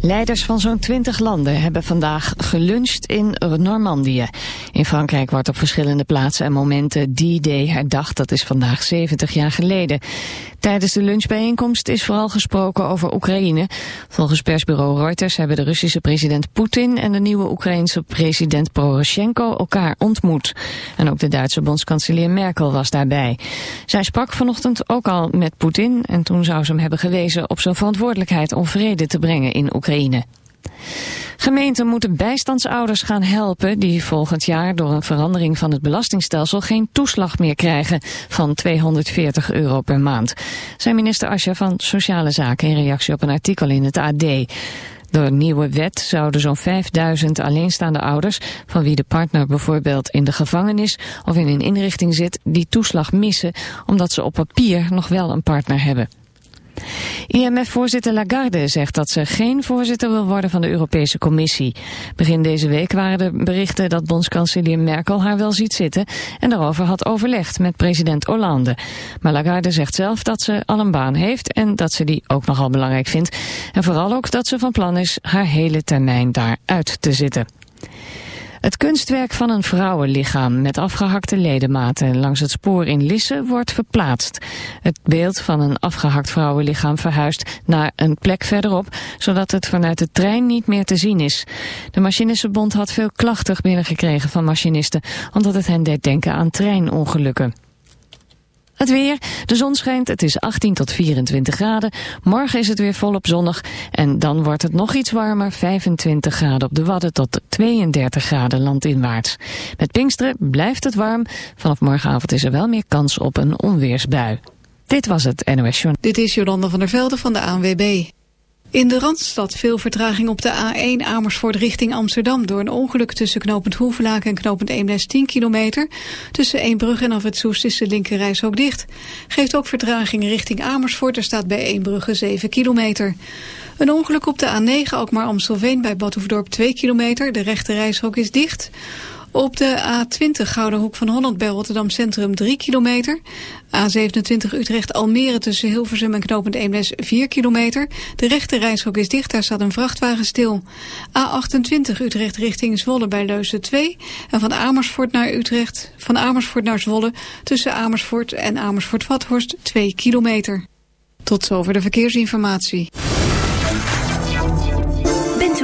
Leiders van zo'n 20 landen hebben vandaag geluncht in Normandië. In Frankrijk wordt op verschillende plaatsen en momenten D-Day herdacht. Dat is vandaag 70 jaar geleden. Tijdens de lunchbijeenkomst is vooral gesproken over Oekraïne. Volgens persbureau Reuters hebben de Russische president Poetin... en de nieuwe Oekraïense president Poroshenko elkaar ontmoet. En ook de Duitse bondskanselier Merkel was daarbij. Zij sprak vanochtend ook al met Poetin... en toen zou ze hem hebben gewezen op zijn verantwoordelijkheid om vrede te brengen in Oekraïne. Gemeenten moeten bijstandsouders gaan helpen die volgend jaar door een verandering van het belastingstelsel geen toeslag meer krijgen van 240 euro per maand. Zijn minister Asja van Sociale Zaken in reactie op een artikel in het AD. Door een nieuwe wet zouden zo'n 5000 alleenstaande ouders, van wie de partner bijvoorbeeld in de gevangenis of in een inrichting zit, die toeslag missen omdat ze op papier nog wel een partner hebben. IMF-voorzitter Lagarde zegt dat ze geen voorzitter wil worden van de Europese Commissie. Begin deze week waren er berichten dat bondskanselier Merkel haar wel ziet zitten en daarover had overlegd met president Hollande. Maar Lagarde zegt zelf dat ze al een baan heeft en dat ze die ook nogal belangrijk vindt. En vooral ook dat ze van plan is haar hele termijn daar uit te zitten. Het kunstwerk van een vrouwenlichaam met afgehakte ledematen langs het spoor in Lisse wordt verplaatst. Het beeld van een afgehakt vrouwenlichaam verhuist naar een plek verderop, zodat het vanuit de trein niet meer te zien is. De Machinistenbond had veel klachten binnengekregen van machinisten, omdat het hen deed denken aan treinongelukken. Het weer, de zon schijnt, het is 18 tot 24 graden. Morgen is het weer volop zonnig en dan wordt het nog iets warmer, 25 graden op de Wadden tot 32 graden landinwaarts. Met Pinksteren blijft het warm, vanaf morgenavond is er wel meer kans op een onweersbui. Dit was het NOS Journal. Dit is Jolanda van der Velde van de ANWB. In de Randstad veel vertraging op de A1 Amersfoort richting Amsterdam... door een ongeluk tussen knooppunt Hoevelaken en knooppunt Eemnes 10 kilometer. Tussen Eembrugge en af het is de linkerreis ook dicht. Geeft ook vertraging richting Amersfoort. Er staat bij Eembrugge 7 kilometer. Een ongeluk op de A9 ook maar Amstelveen bij Badhoefdorp 2 kilometer. De rechterreishok is dicht... Op de A20 Gouden Hoek van Holland bij Rotterdam Centrum 3 kilometer. A27 Utrecht-Almere tussen Hilversum en Knopend Eemnes 4 kilometer. De rechte is dicht, daar staat een vrachtwagen stil. A28 Utrecht richting Zwolle bij Leuzen 2. En van Amersfoort naar Utrecht, van Amersfoort naar Zwolle tussen Amersfoort en Amersfoort-Vathorst 2 kilometer. Tot zover de verkeersinformatie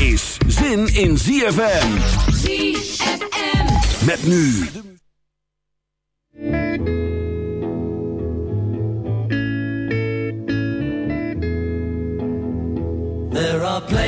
Is zin in ZFM. ZFM. Met nu There are places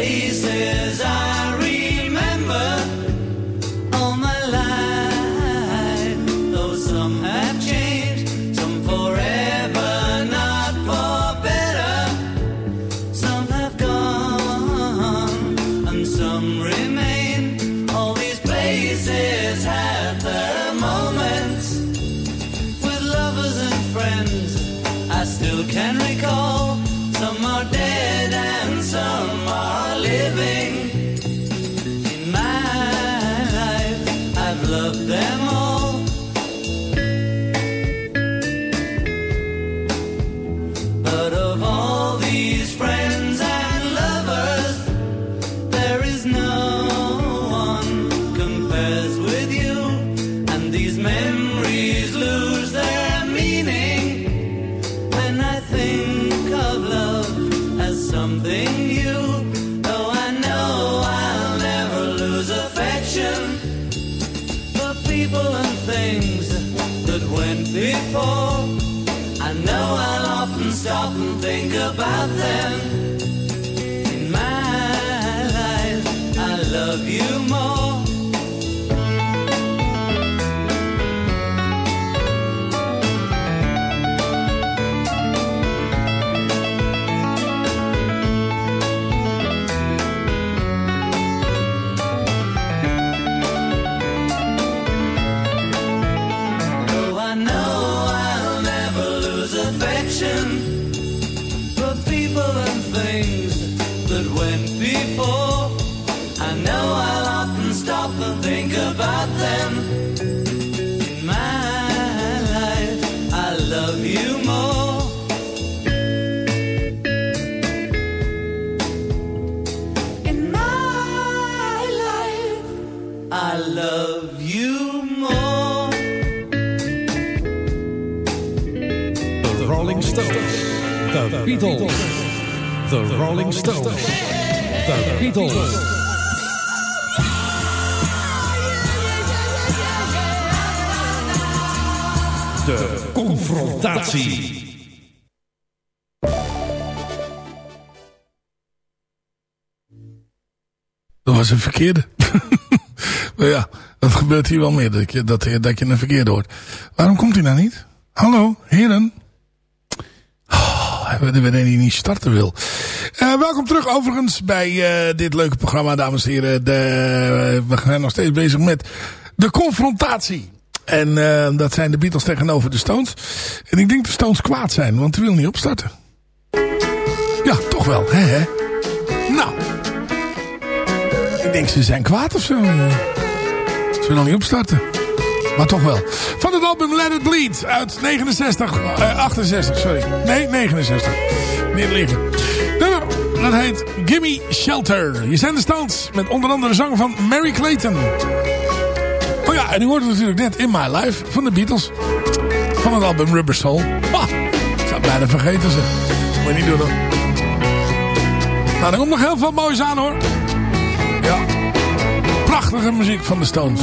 The Rolling Stones. The Beatles. De confrontatie. Dat was een verkeerde. maar ja, dat gebeurt hier wel meer. Dat je, dat, dat je een verkeerde hoort. Waarom komt hij nou niet? Hallo, heren. Oh, we hebben die niet starten wil. Eh, welkom terug overigens bij eh, dit leuke programma, dames en heren. De, we zijn nog steeds bezig met de confrontatie. En eh, dat zijn de Beatles tegenover de Stones. En ik denk de Stones kwaad zijn, want die wil niet opstarten. Ja, toch wel, hè? hè? Nou, ik denk ze zijn kwaad of zo. Ze willen niet opstarten. Maar toch wel. Van het album Let It Bleed uit 69, eh, 68, sorry. Nee, 69. Niet liggen. Nummer, dat heet Gimme Shelter. Je zijn de Stones met onder andere zang van Mary Clayton. Oh ja, en u hoort natuurlijk net In My Life van de Beatles. Van het album Rubber Soul. Ik zou bijna vergeten ze. Moet je niet doen hoor. Nou, er komt nog heel veel moois aan hoor. Ja. Prachtige muziek van de Stones.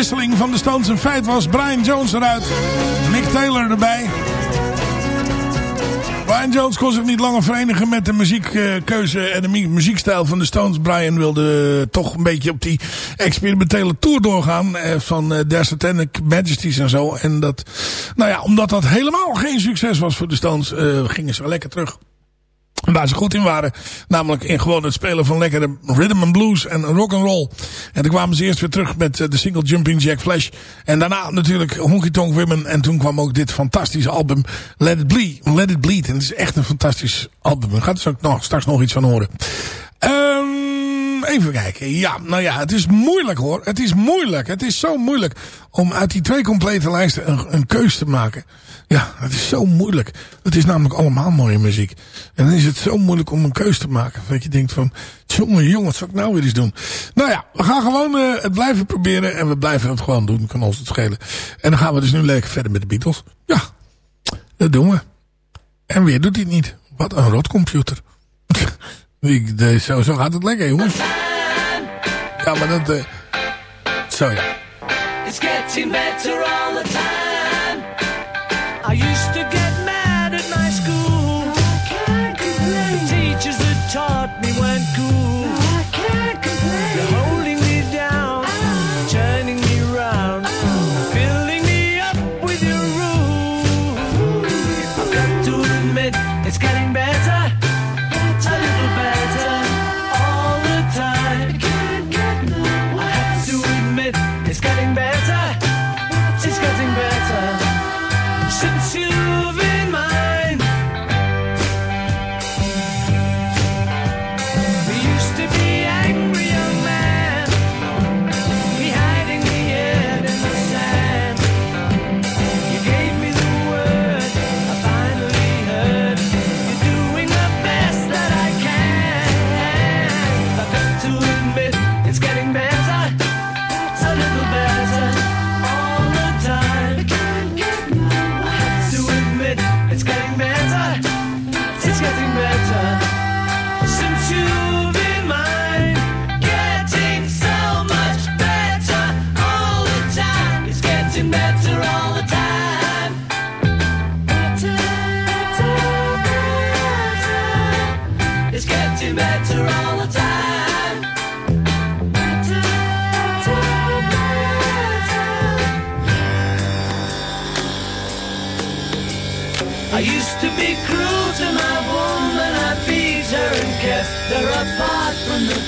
Bezettingwisseling van de Stones een feit was. Brian Jones eruit, Mick Taylor erbij. Brian Jones kon zich niet langer verenigen met de muziekkeuze en de muziekstijl van de Stones. Brian wilde toch een beetje op die experimentele tour doorgaan eh, van uh, Their Satanic Majesties en zo. En dat, nou ja, omdat dat helemaal geen succes was voor de Stones, uh, gingen ze lekker terug. Waar ze goed in waren. Namelijk in gewoon het spelen van lekkere rhythm and blues en rock and roll. En toen kwamen ze eerst weer terug met de single Jumping Jack Flash. En daarna natuurlijk Honky Tonk Women. En toen kwam ook dit fantastische album Let It Bleed. Let It Bleed. En het is echt een fantastisch album. We gaan er nog, straks nog iets van horen. Um, even kijken. Ja, nou ja, het is moeilijk hoor. Het is moeilijk. Het is zo moeilijk om uit die twee complete lijsten een, een keus te maken. Ja, het is zo moeilijk. Het is namelijk allemaal mooie muziek. En dan is het zo moeilijk om een keus te maken. Dat je denkt van, jongen, jongen, wat zou ik nou weer eens doen? Nou ja, we gaan gewoon uh, het blijven proberen. En we blijven het gewoon doen. Kan ons het schelen. En dan gaan we dus nu lekker verder met de Beatles. Ja, dat doen we. En weer doet hij het niet. Wat een rotcomputer. zo, zo gaat het lekker, jongens. Ja, maar dat... Uh, zo ja. It's getting better all the time. Used to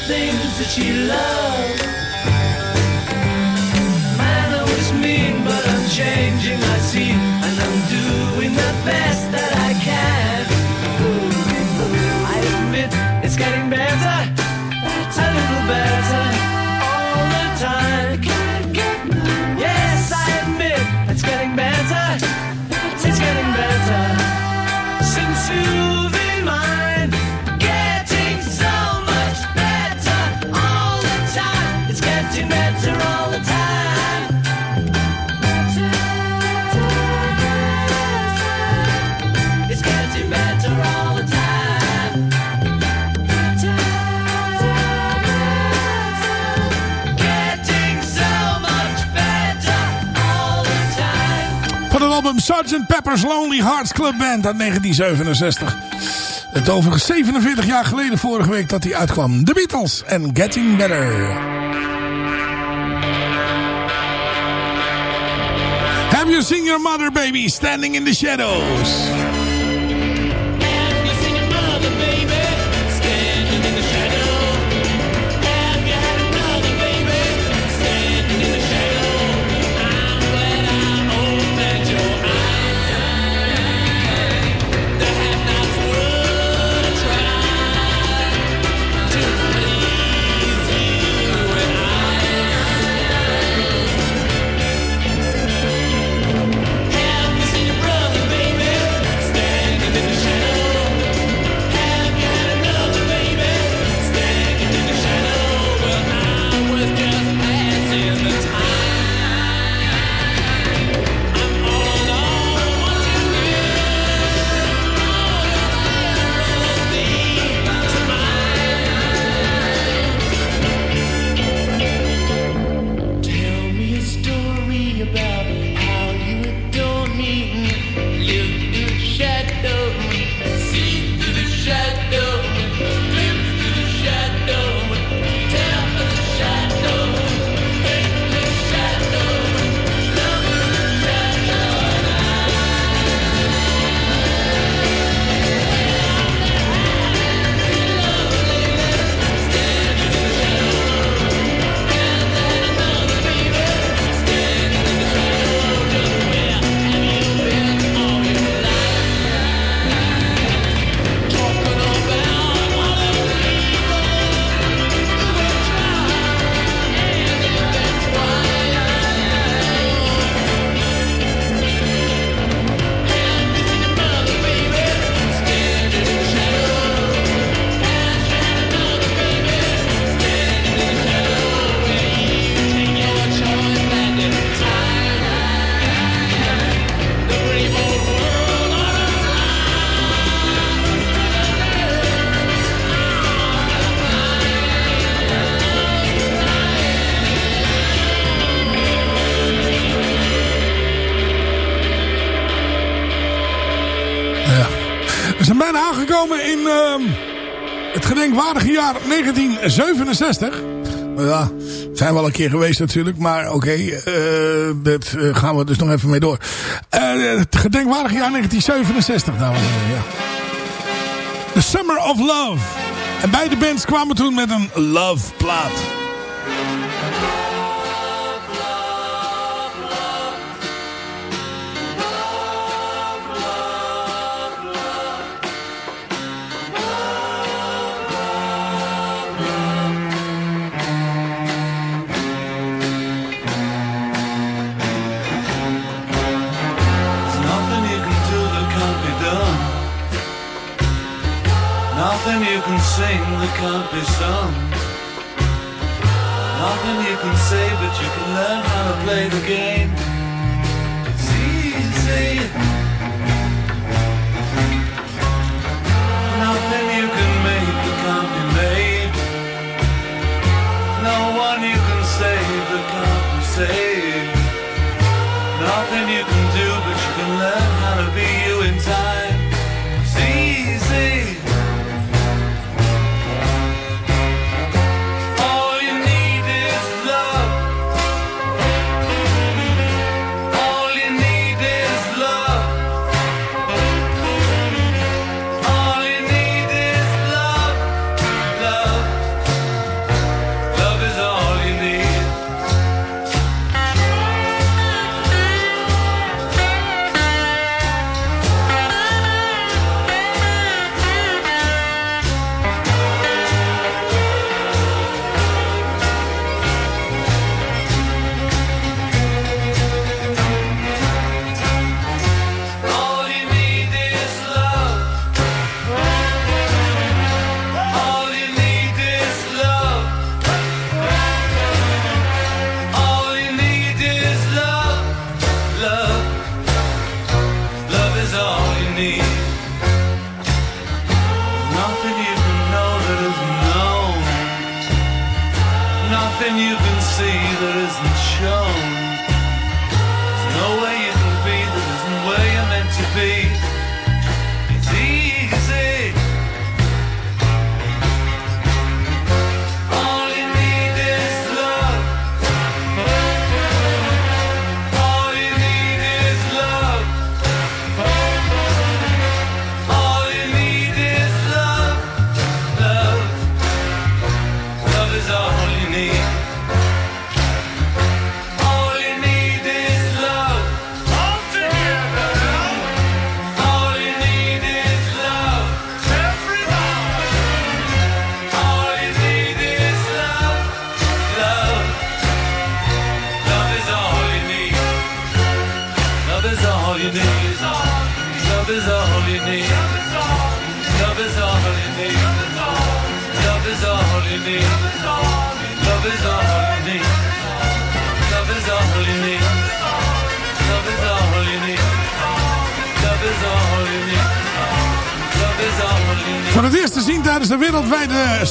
things that she loved. Sgt. Pepper's Lonely Hearts Club Band uit 1967. Het overigens 47 jaar geleden vorige week dat hij uitkwam. The Beatles en Getting Better. Have you seen your mother baby standing in the shadows? 1967. Nou ja, zijn we al een keer geweest natuurlijk. Maar oké, eh, dat eh, gaan we dus nog even mee door. Eh, het gedenkwaardige jaar 1967, dames en heren. Ja. The Summer of Love. En beide bands kwamen toen met een love plaat.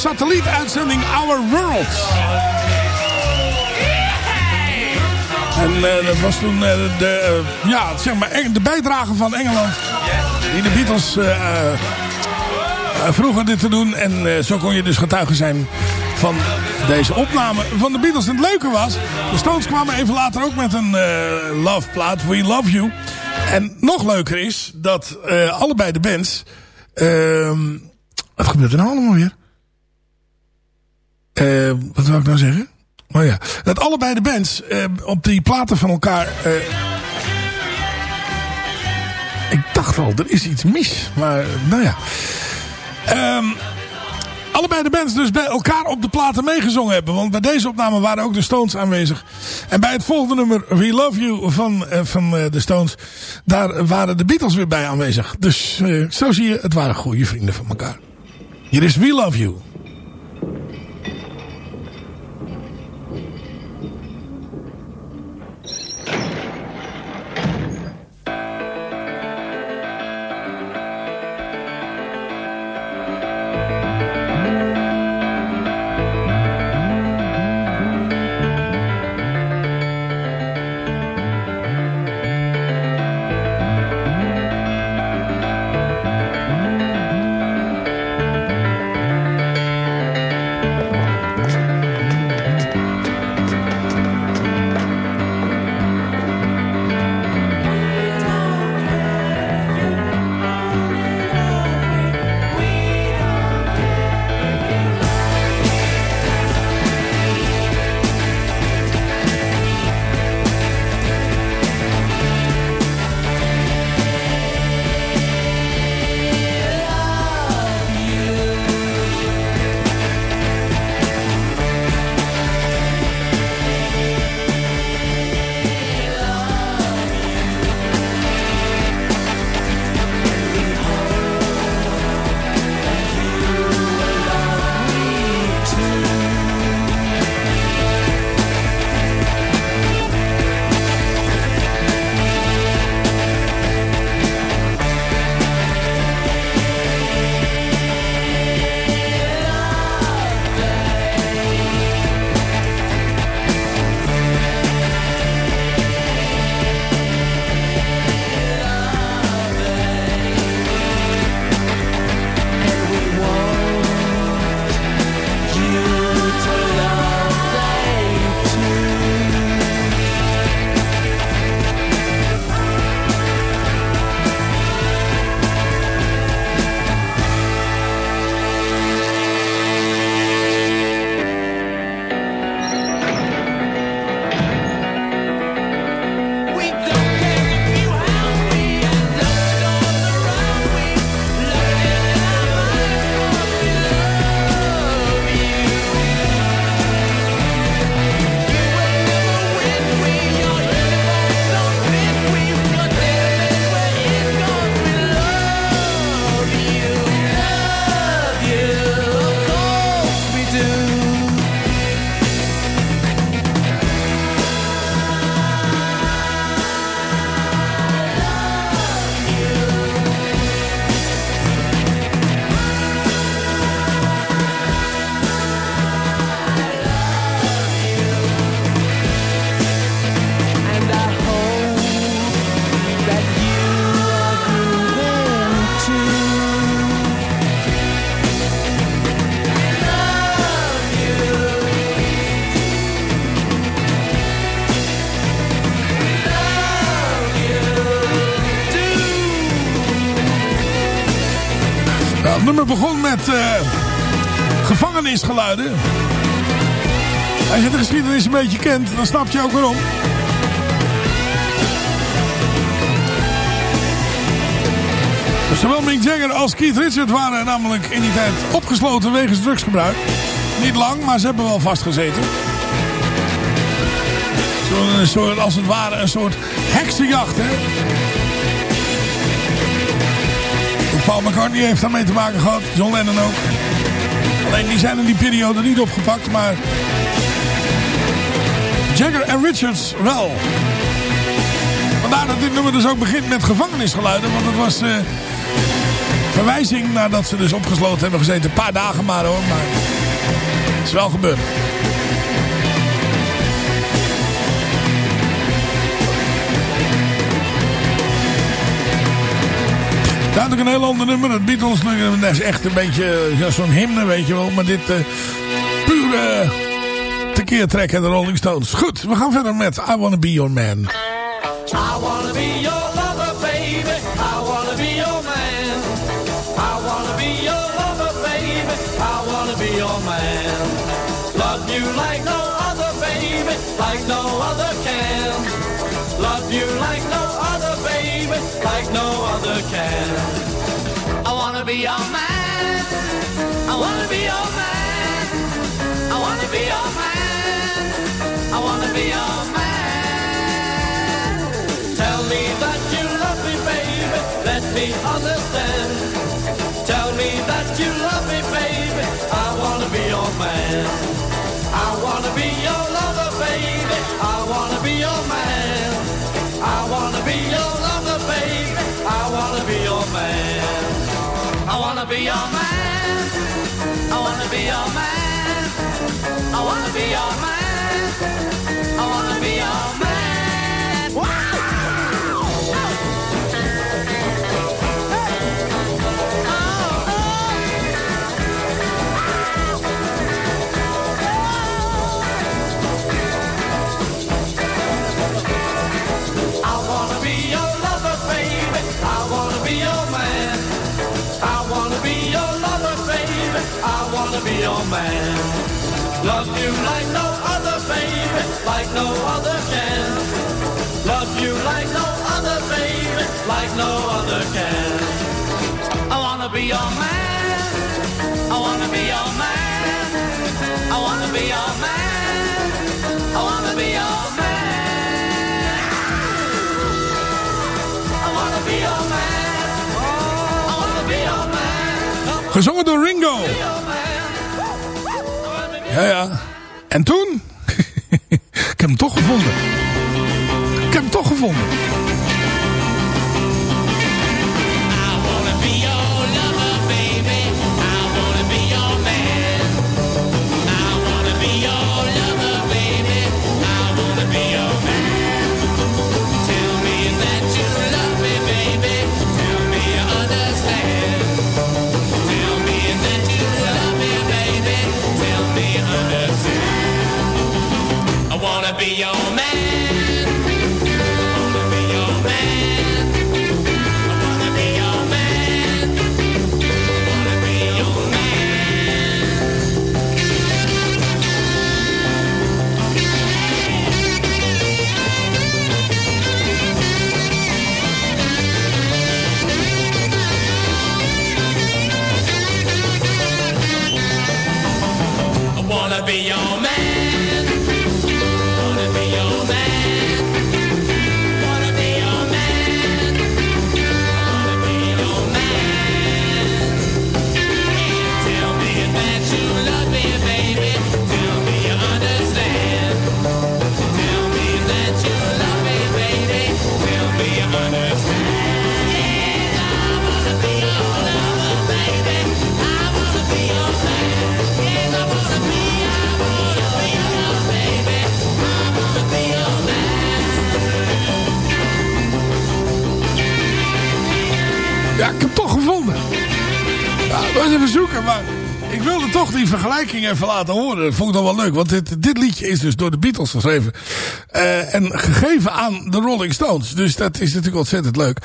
Satellietuitzending Our World. En eh, dat was toen eh, de, eh, ja, zeg maar, de bijdrage van Engeland. Die de Beatles vroegen dit te doen. En zo kon je dus getuige zijn van deze opname van de Beatles. En het leuke was, de Stones kwamen even later ook met een love plaat, We Love You. En nog leuker is dat allebei de bands... ehm wat gebeurt er nou allemaal weer? Eh, wat wil ik nou zeggen? Oh ja, dat allebei de bands eh, op die platen van elkaar... eh, ik dacht al, er is iets mis. Maar, nou ja. Ehm, allebei de bands dus bij elkaar op de platen meegezongen hebben. Want bij deze opname waren ook de Stones aanwezig. En bij het volgende nummer, We Love You van, van de Stones... daar waren de Beatles weer bij aanwezig. Dus zo zie je, het waren goede vrienden van elkaar. Hier is We Love You. Als je de geschiedenis een beetje kent, dan snap je ook waarom. Zowel Mick Jagger als Keith Richards waren namelijk in die tijd opgesloten wegens drugsgebruik. Niet lang, maar ze hebben wel vastgezeten. Zo'n soort, als het ware, een soort heksenjacht, hè. Paul McCartney heeft daarmee te maken gehad. John Lennon ook. Alleen die zijn in die periode niet opgepakt, maar... Jagger en Richards wel. Vandaar dat dit nummer dus ook begint met gevangenisgeluiden. Want het was uh, verwijzing nadat ze dus opgesloten hebben gezeten. Een paar dagen maar hoor, maar het is wel gebeurd. Daar een heel ander nummer. Het Beatles nummer. Dat is echt een beetje ja, zo'n hymne, weet je wel. Maar dit uh, pure tekeer trekken de Rolling Stones. Goed, we gaan verder met I Wanna Be Your Man. I wanna be your lover, baby. I wanna be your man. I wanna be your lover, baby. I wanna be your man. Love you like no other, baby. Like no other can. Love you like baby. Like no other can. I wanna be your man. I wanna be your man. I wanna be your man. I wanna be your man. Tell me that you love me, baby. Let me understand. Tell me that you love me, baby. I wanna be your man. I wanna be your lover, baby. I wanna be your man. I wanna be your I wanna be your man. I wanna be your man. I wanna be your man. I wanna be Ja, even laten horen. Dat vond ik dan wel leuk. Want dit, dit liedje is dus door de Beatles geschreven. Uh, en gegeven aan de Rolling Stones. Dus dat is natuurlijk ontzettend leuk.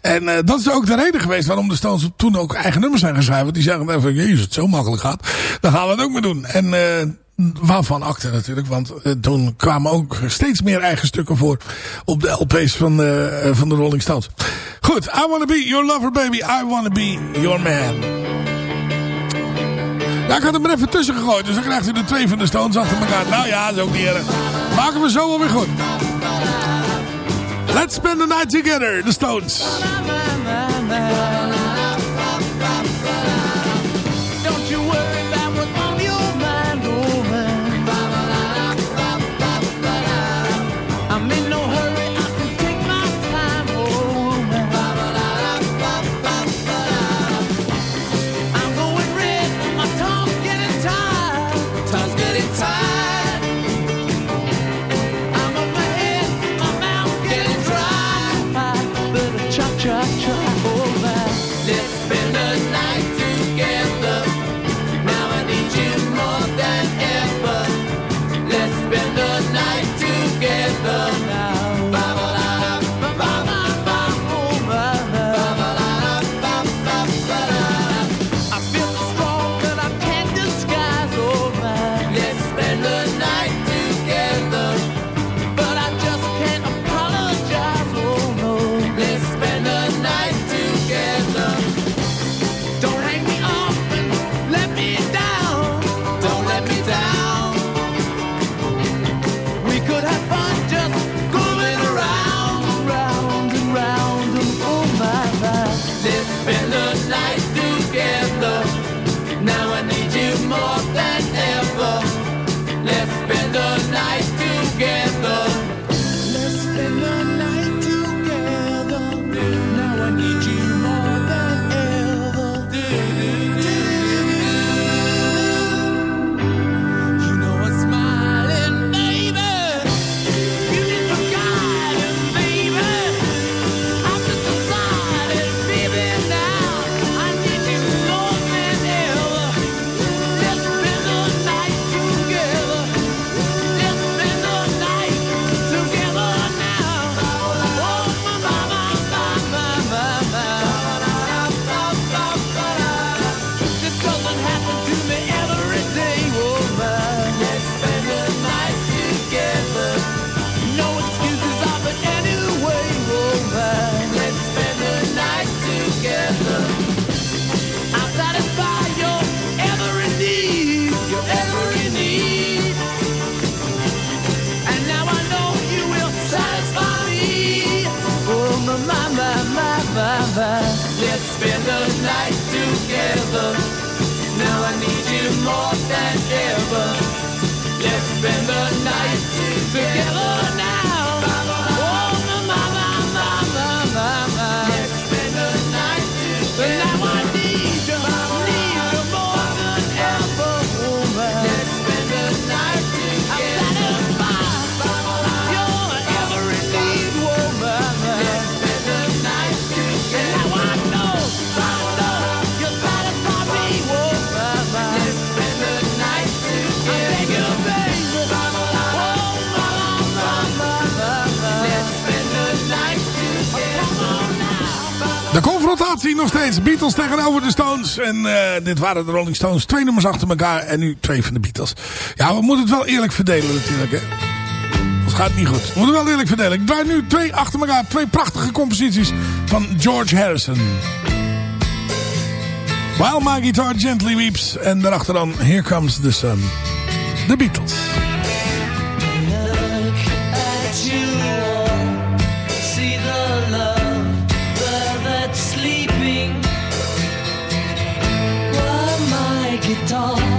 En uh, dat is ook de reden geweest waarom de Stones toen ook eigen nummers zijn geschreven. Die zeggen even, jezus, het zo makkelijk gaat. Dan gaan we het ook maar doen. En... Uh, waarvan acte natuurlijk, want toen kwamen ook steeds meer eigen stukken voor op de LP's van, van de Rolling Stones. Goed, I Wanna Be Your Lover Baby, I Wanna Be Your Man. Ja, ik had hem er even tussen gegooid, dus dan krijgt u de twee van de Stones achter elkaar. Nou ja, dat is niet erg. Maken we zo wel weer goed. Let's spend the night together, the Stones. Confrontatie nog steeds. Beatles tegenover de Stones. En uh, dit waren de Rolling Stones. Twee nummers achter elkaar. En nu twee van de Beatles. Ja, we moeten het wel eerlijk verdelen natuurlijk. Hè. Dat gaat niet goed. We moeten wel eerlijk verdelen. Ik draai nu twee achter elkaar. Twee prachtige composities van George Harrison. While My Guitar Gently Weeps. En daarachter dan Here Comes the Sun. De Beatles. Guitar gently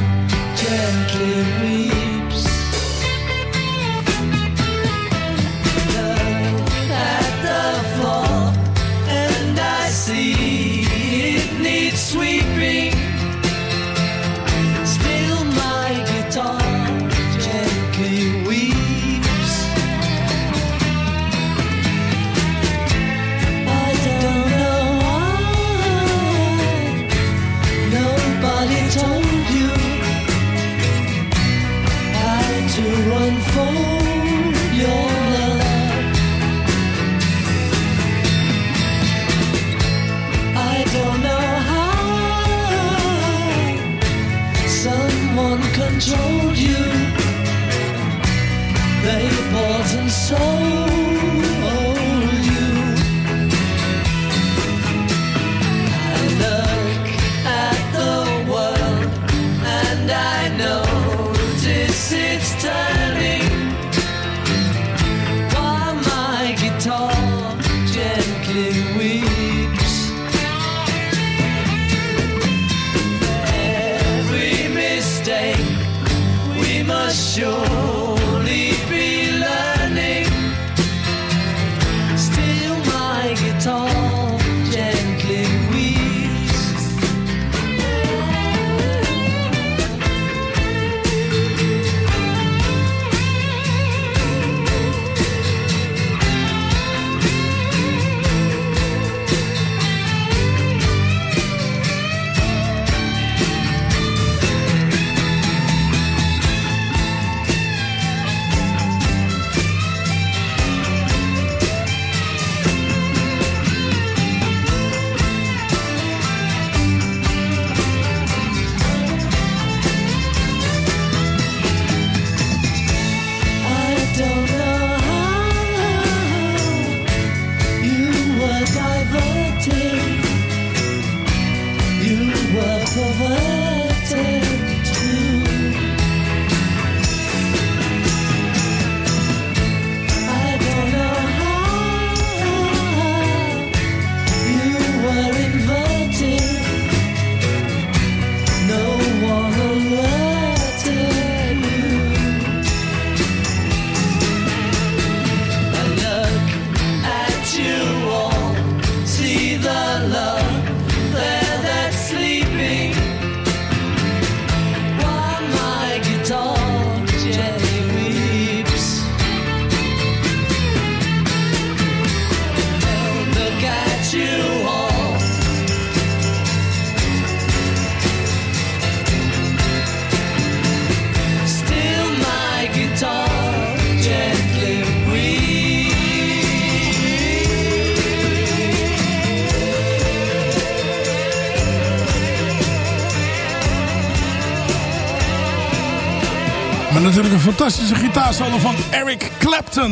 gitaarsolo van Eric Clapton.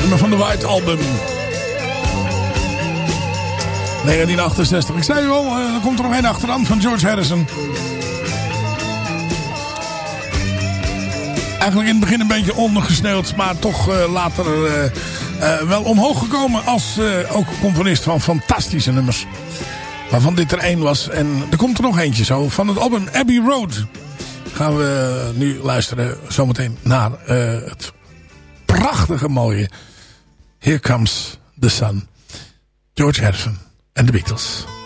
Nummer van de White Album. 1968. Ik zei u al, eh, er komt er nog één achteraan van George Harrison. Eigenlijk in het begin een beetje ondergesneeuwd, maar toch eh, later eh, wel omhoog gekomen als ook componist van fantastische nummers. Waarvan dit er één was. En er komt er nog eentje zo. Van het album Abbey Road gaan we nu luisteren zometeen naar het prachtige mooie Here Comes the Sun. George Harrison en de Beatles.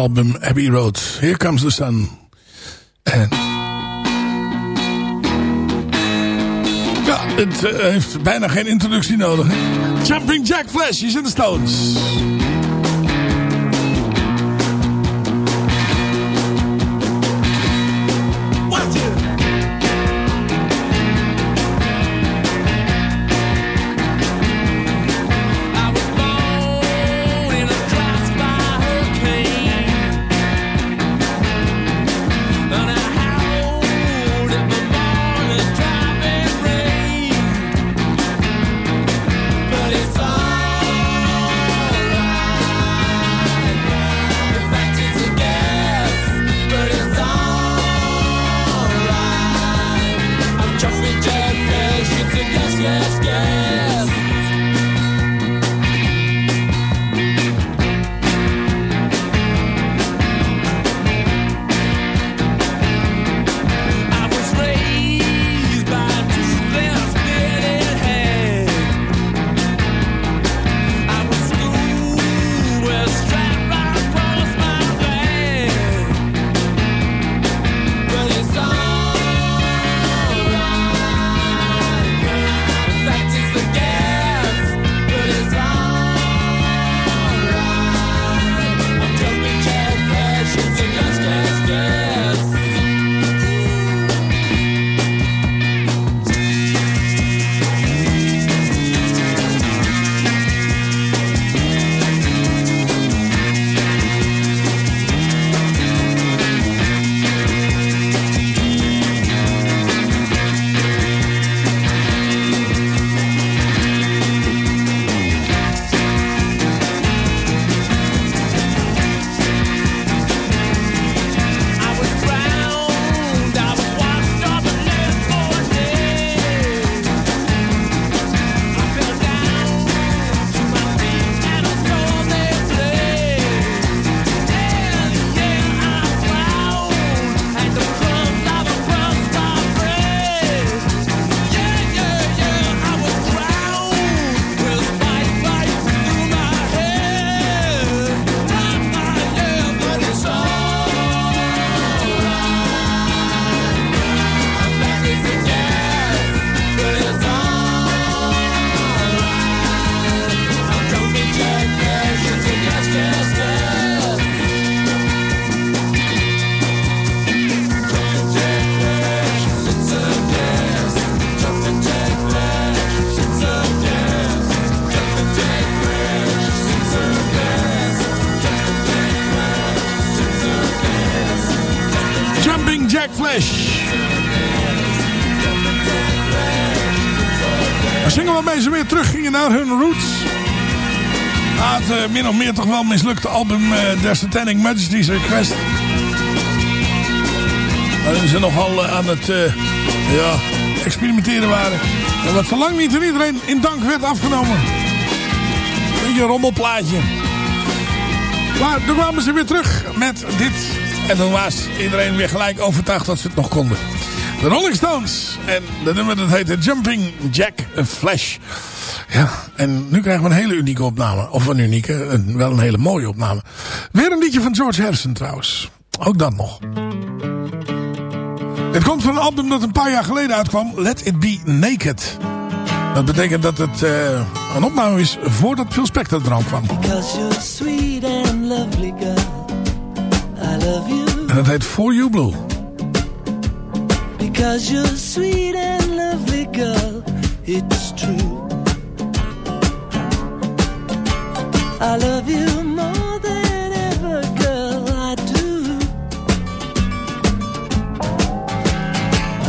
Album Abbey Road. Here Comes the Sun. En... Ja, het uh, heeft bijna geen introductie nodig. Jumping Jack Flash is in de Stones. Naar hun roots. Na het uh, min of meer toch wel mislukte album uh, The Satanic Majesty's Request. Waarin ze nogal uh, aan het ja, experimenteren waren. En wat zo lang niet iedereen in dank werd afgenomen. Beetje een rommelplaatje. Maar toen kwamen ze weer terug met dit. En toen was iedereen weer gelijk overtuigd dat ze het nog konden. De Rolling Stones. En de nummer dat heette Jumping Jack Flash. Ja, en nu krijgen we een hele unieke opname. Of een unieke, een, wel een hele mooie opname. Weer een liedje van George Harrison trouwens. Ook dat nog. Het komt van een album dat een paar jaar geleden uitkwam. Let It Be Naked. Dat betekent dat het uh, een opname is voordat Phil Spector er al kwam. Because you're sweet and lovely girl. I love you. En dat heet For You Blue. Because you're sweet and lovely girl. It's true. I love you more than ever, girl, I do.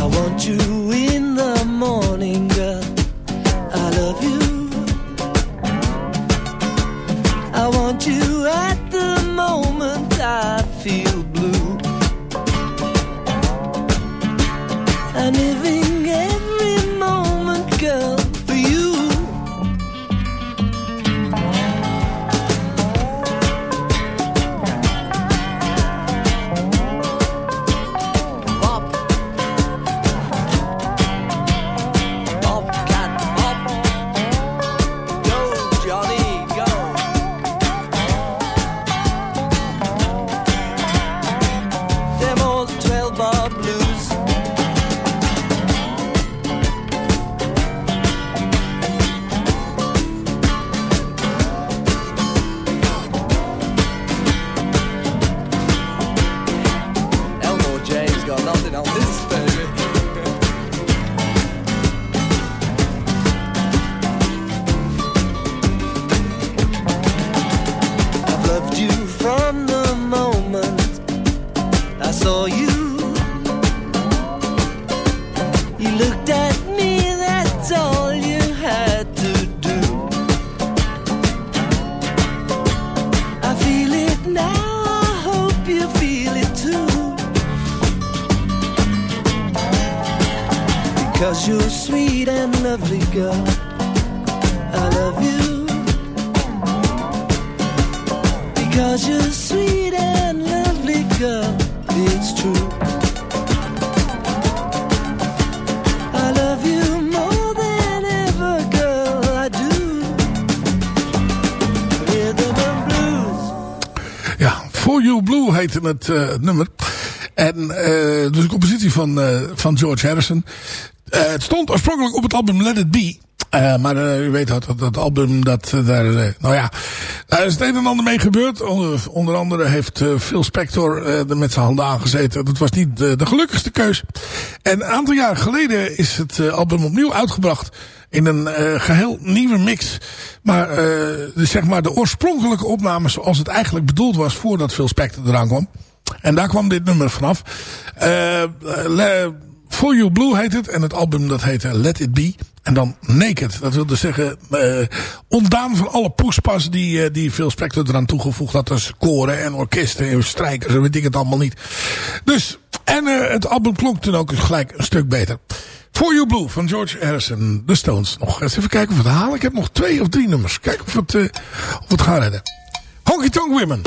I want you For You Blue heette het eh, nummer. En eh dus een compositie van, eh, van George Harrison. Het stond oorspronkelijk op het album Let It Be. Maar u weet dat, dat, album, dat, daar, nou ja, daar is het een en ander mee gebeurd. Onder, andere heeft Phil Spector er met zijn handen aangezeten. Dat was niet de, de gelukkigste keus. En een aantal jaar geleden is het album opnieuw uitgebracht. In een eh, geheel nieuwe mix. Maar eh, dus zeg maar de oorspronkelijke opname zoals het eigenlijk bedoeld was voordat Phil Spector eraan kwam. En daar kwam dit nummer vanaf. Eh le- For You Blue heet het. En het album dat heette Let It Be. En dan Naked. Dat wil dus zeggen, eh, ontdaan van alle poespas die, eh, die Phil Spector eraan toegevoegd had. Dus koren en orkesten en strijkers en weet ik het allemaal niet. Dus, en eh, het album klonk toen ook gelijk een stuk beter. For You Blue van George Harrison, The Stones. Nog eens even kijken of we het halen. Ik heb nog twee of drie nummers. Kijken of het, eh, of het gaat redden. Honky Tonk Women.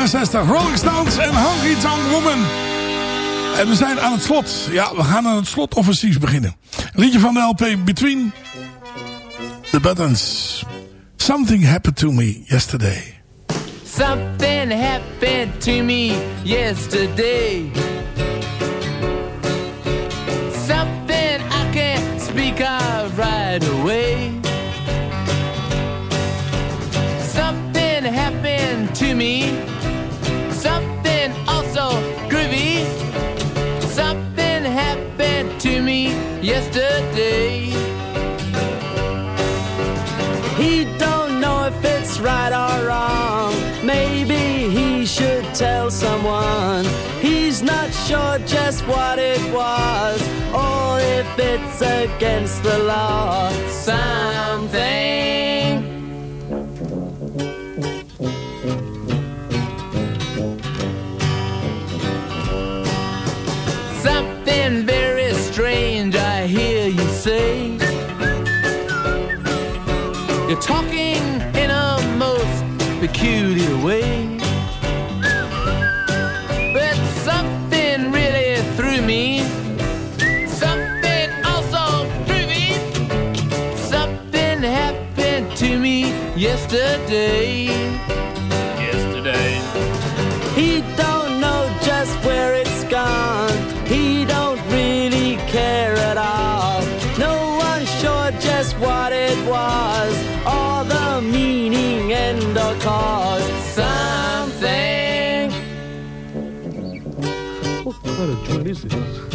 1969, Rolling Stones en Honky Tonk Woman. En we zijn aan het slot. Ja, we gaan aan het slotoffensief beginnen. Liedje van de LP Between the Buttons. Something happened to me yesterday. Something happened to me yesterday. Something I can't speak of right away. Something happened to me. Yesterday. He don't know if it's right or wrong. Maybe he should tell someone. He's not sure just what it was, or if it's against the law. Something. Talking in a most peculiar way. But something really threw me. Something also threw me. Something happened to me yesterday. Is this?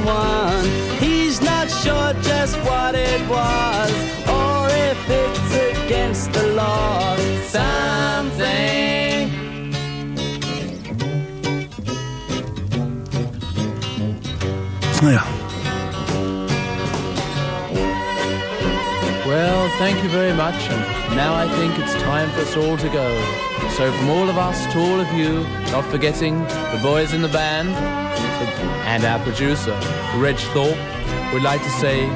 Someone. He's not sure just what it was, or if it's against the law. Something. Nou ja, Well, thank you very much, and now I think it's time for us all to go. So, from all of us to all of you, not forgetting the boys in the band and our producer, Reg Thorpe, would like to say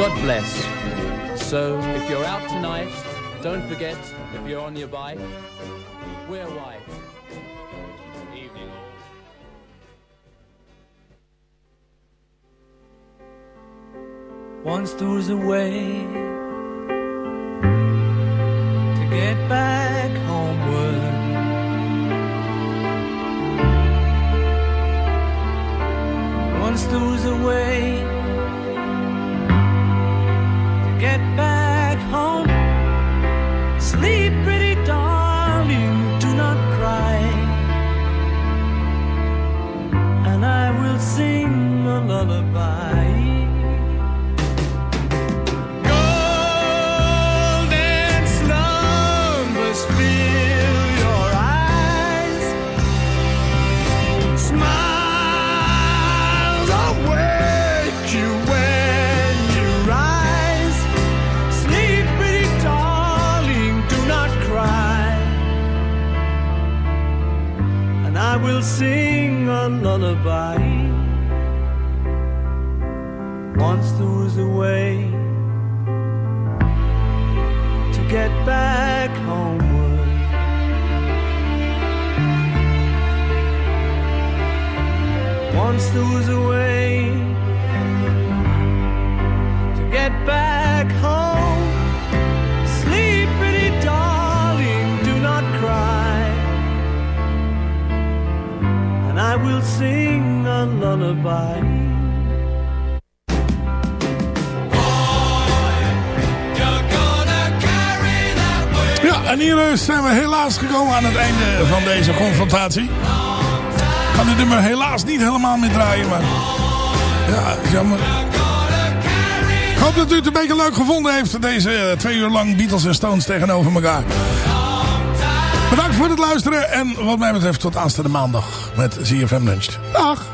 God bless. So, if you're out tonight, don't forget, if you're on your bike, wear white. Evening. Once there was a way to get back homeward. Once was a way to get back home. Sleep, pretty darling, do not cry. And I will sing a lullaby. Helaas gekomen aan het einde van deze confrontatie. Ik kan dit nummer helaas niet helemaal meer draaien, maar... Ja, jammer. Ik hoop dat u het een beetje leuk gevonden heeft, deze eh, twee uur lang Beatles en Stones tegenover elkaar. Bedankt voor het luisteren en wat mij betreft tot aanstaande maandag met ZFM Lunch. Dag!